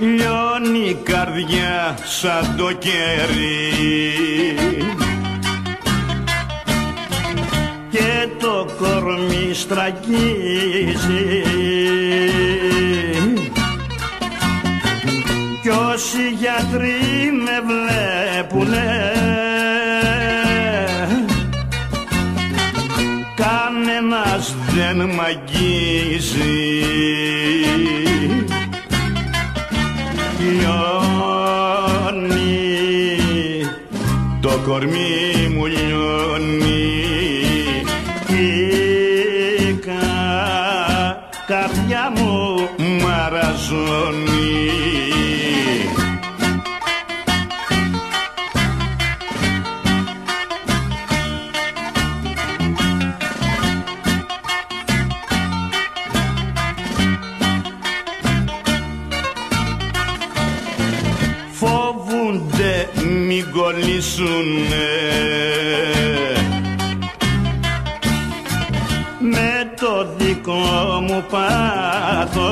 λιώνει η καρδιά σαν το κερί. Και το κορμί στραγγίζει. Κι όσοι γιατροί με βλέπουνε κανένας δεν μ' αγγίζει το κορμί μου λιώνει. Η κα- καρδιά μου μαραζώνει φοβούνται μην κολλήσουνε. Με το δικό μου πάθος.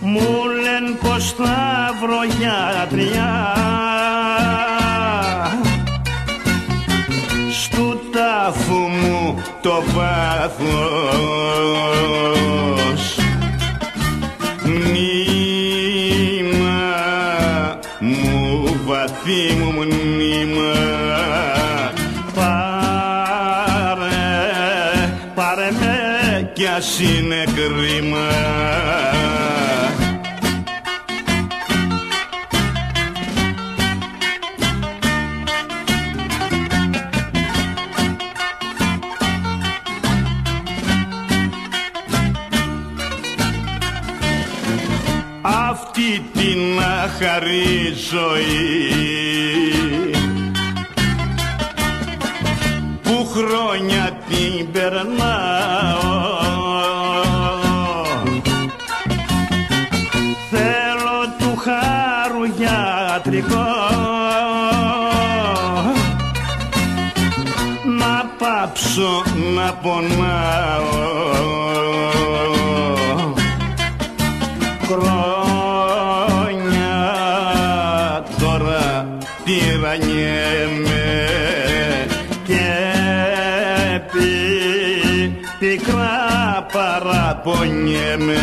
Μου λένε πως θα βρω γιατριά. Στου τάφου μου το πάθος. Μνήμα μου βαθύ μου μνήμα πάρε, πάρε με κι ας είναι κρίμα αυτή την αχαρή ζωή. Που χρόνια την περνάω. Θέλω του χάρου γιατρικό. Να πάψω να πονάω τυραννιέμαι και πι, πικρά παραπονιέμαι